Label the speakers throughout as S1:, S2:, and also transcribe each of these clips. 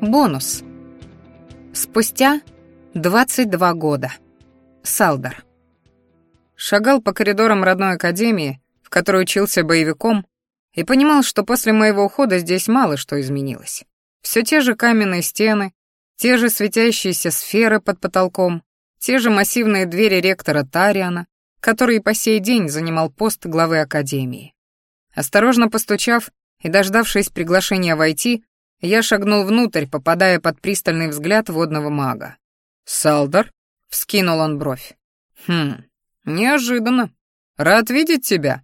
S1: Бонус. Спустя 22 года. Салдар. Шагал по коридорам родной академии, в которой учился боевиком, и понимал, что после моего ухода здесь мало что изменилось. Все те же каменные стены, те же светящиеся сферы под потолком, те же массивные двери ректора Тариана, который по сей день занимал пост главы академии. Осторожно постучав и дождавшись приглашения войти, я шагнул внутрь, попадая под пристальный взгляд водного мага. «Салдор?» — вскинул он бровь. «Хм, неожиданно. Рад видеть тебя».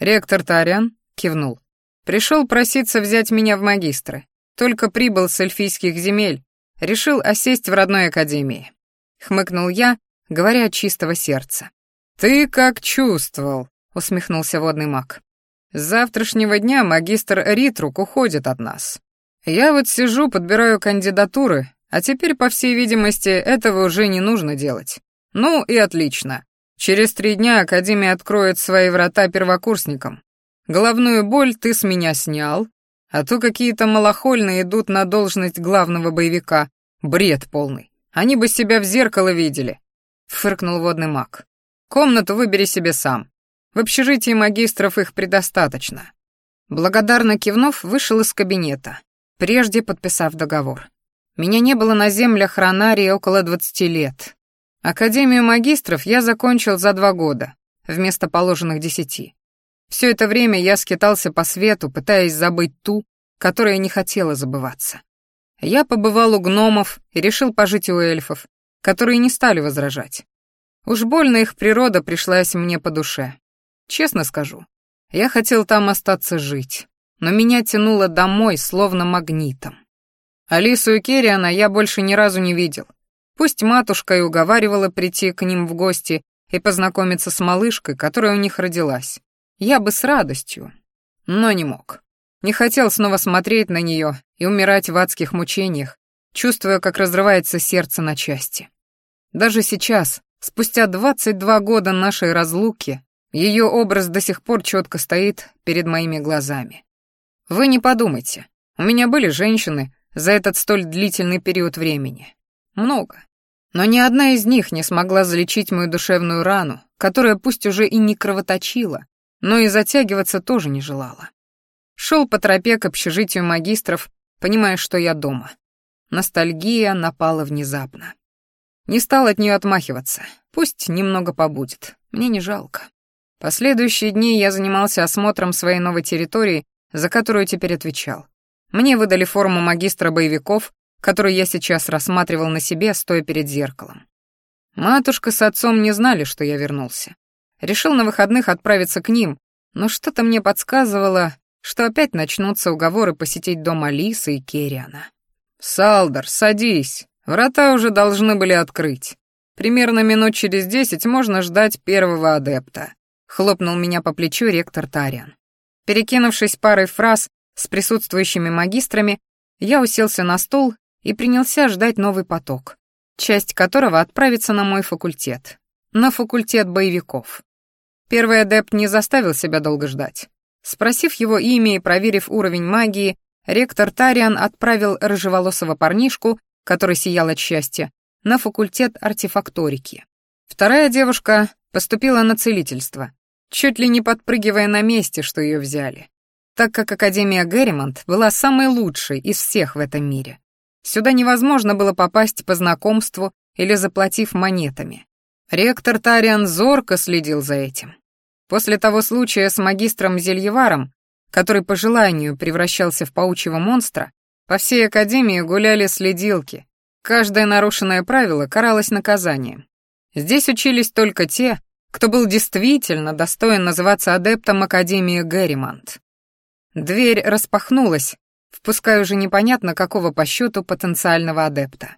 S1: Ректор Тариан кивнул. «Пришел проситься взять меня в магистры. Только прибыл с эльфийских земель. Решил осесть в родной академии». Хмыкнул я, говоря от чистого сердца. «Ты как чувствовал», — усмехнулся водный маг. «С завтрашнего дня магистр Ритрук уходит от нас. Я вот сижу, подбираю кандидатуры, а теперь, по всей видимости, этого уже не нужно делать. Ну и отлично. Через три дня Академия откроет свои врата первокурсникам. Головную боль ты с меня снял, а то какие-то малохольные идут на должность главного боевика. Бред полный. Они бы себя в зеркало видели. Фыркнул водный маг. Комнату выбери себе сам. В общежитии магистров их предостаточно. Благодарно кивнув, вышел из кабинета прежде подписав договор. Меня не было на землях Ронарии около 20 лет. Академию магистров я закончил за два года, вместо положенных десяти. Все это время я скитался по свету, пытаясь забыть ту, которая не хотела забываться. Я побывал у гномов и решил пожить у эльфов, которые не стали возражать. Уж больно их природа пришлась мне по душе. Честно скажу, я хотел там остаться жить но меня тянуло домой, словно магнитом. Алису и Керриана я больше ни разу не видел. Пусть матушка и уговаривала прийти к ним в гости и познакомиться с малышкой, которая у них родилась. Я бы с радостью, но не мог. Не хотел снова смотреть на нее и умирать в адских мучениях, чувствуя, как разрывается сердце на части. Даже сейчас, спустя 22 года нашей разлуки, ее образ до сих пор четко стоит перед моими глазами. Вы не подумайте. У меня были женщины за этот столь длительный период времени. Много. Но ни одна из них не смогла залечить мою душевную рану, которая пусть уже и не кровоточила, но и затягиваться тоже не желала. Шел по тропе к общежитию магистров, понимая, что я дома. Ностальгия напала внезапно. Не стал от нее отмахиваться. Пусть немного побудет. Мне не жалко. Последующие дни я занимался осмотром своей новой территории за которую теперь отвечал. Мне выдали форму магистра боевиков, которую я сейчас рассматривал на себе, стоя перед зеркалом. Матушка с отцом не знали, что я вернулся. Решил на выходных отправиться к ним, но что-то мне подсказывало, что опять начнутся уговоры посетить дом Алисы и Керриана. Салдар, садись, врата уже должны были открыть. Примерно минут через десять можно ждать первого адепта», — хлопнул меня по плечу ректор Тариан. Перекинувшись парой фраз с присутствующими магистрами, я уселся на стул и принялся ждать новый поток, часть которого отправится на мой факультет, на факультет боевиков. Первый адепт не заставил себя долго ждать. Спросив его имя и проверив уровень магии, ректор Тариан отправил рыжеволосого парнишку, который сиял от счастья, на факультет артефакторики. Вторая девушка поступила на целительство, чуть ли не подпрыгивая на месте, что ее взяли, так как Академия Герримонт была самой лучшей из всех в этом мире. Сюда невозможно было попасть по знакомству или заплатив монетами. Ректор Тариан зорко следил за этим. После того случая с магистром Зельеваром, который по желанию превращался в паучьего монстра, по всей академии гуляли следилки. Каждое нарушенное правило каралось наказанием. Здесь учились только те, кто был действительно достоин называться адептом Академии Герримонт. Дверь распахнулась, впуская уже непонятно какого по счету потенциального адепта.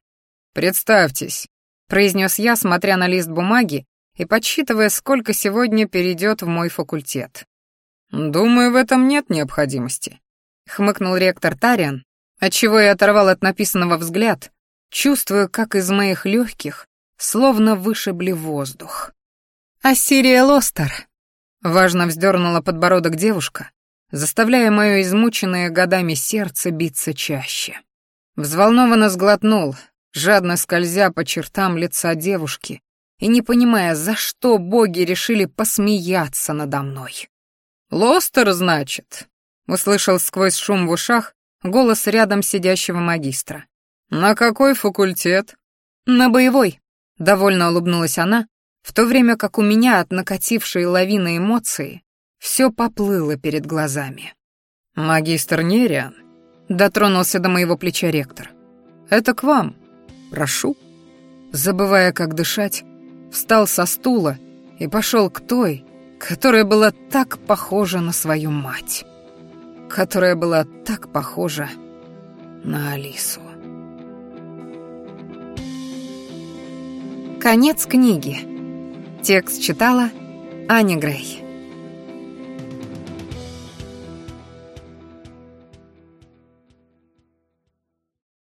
S1: «Представьтесь», — произнес я, смотря на лист бумаги и подсчитывая, сколько сегодня перейдет в мой факультет. «Думаю, в этом нет необходимости», — хмыкнул ректор Тариан, отчего я оторвал от написанного взгляд, чувствуя, как из моих легких словно вышибли воздух. «Ассирия Лостер», — важно вздернула подбородок девушка, заставляя моё измученное годами сердце биться чаще. Взволнованно сглотнул, жадно скользя по чертам лица девушки и не понимая, за что боги решили посмеяться надо мной. «Лостер, значит?» — услышал сквозь шум в ушах голос рядом сидящего магистра. «На какой факультет?» «На боевой», — довольно улыбнулась она, в то время как у меня от накатившей лавины эмоций все поплыло перед глазами. «Магистр Нериан», — дотронулся до моего плеча ректор, — «это к вам. Прошу». Забывая, как дышать, встал со стула и пошел к той, которая была так похожа на свою мать, которая была так похожа на Алису. Конец книги. Текст читала Аня Грей.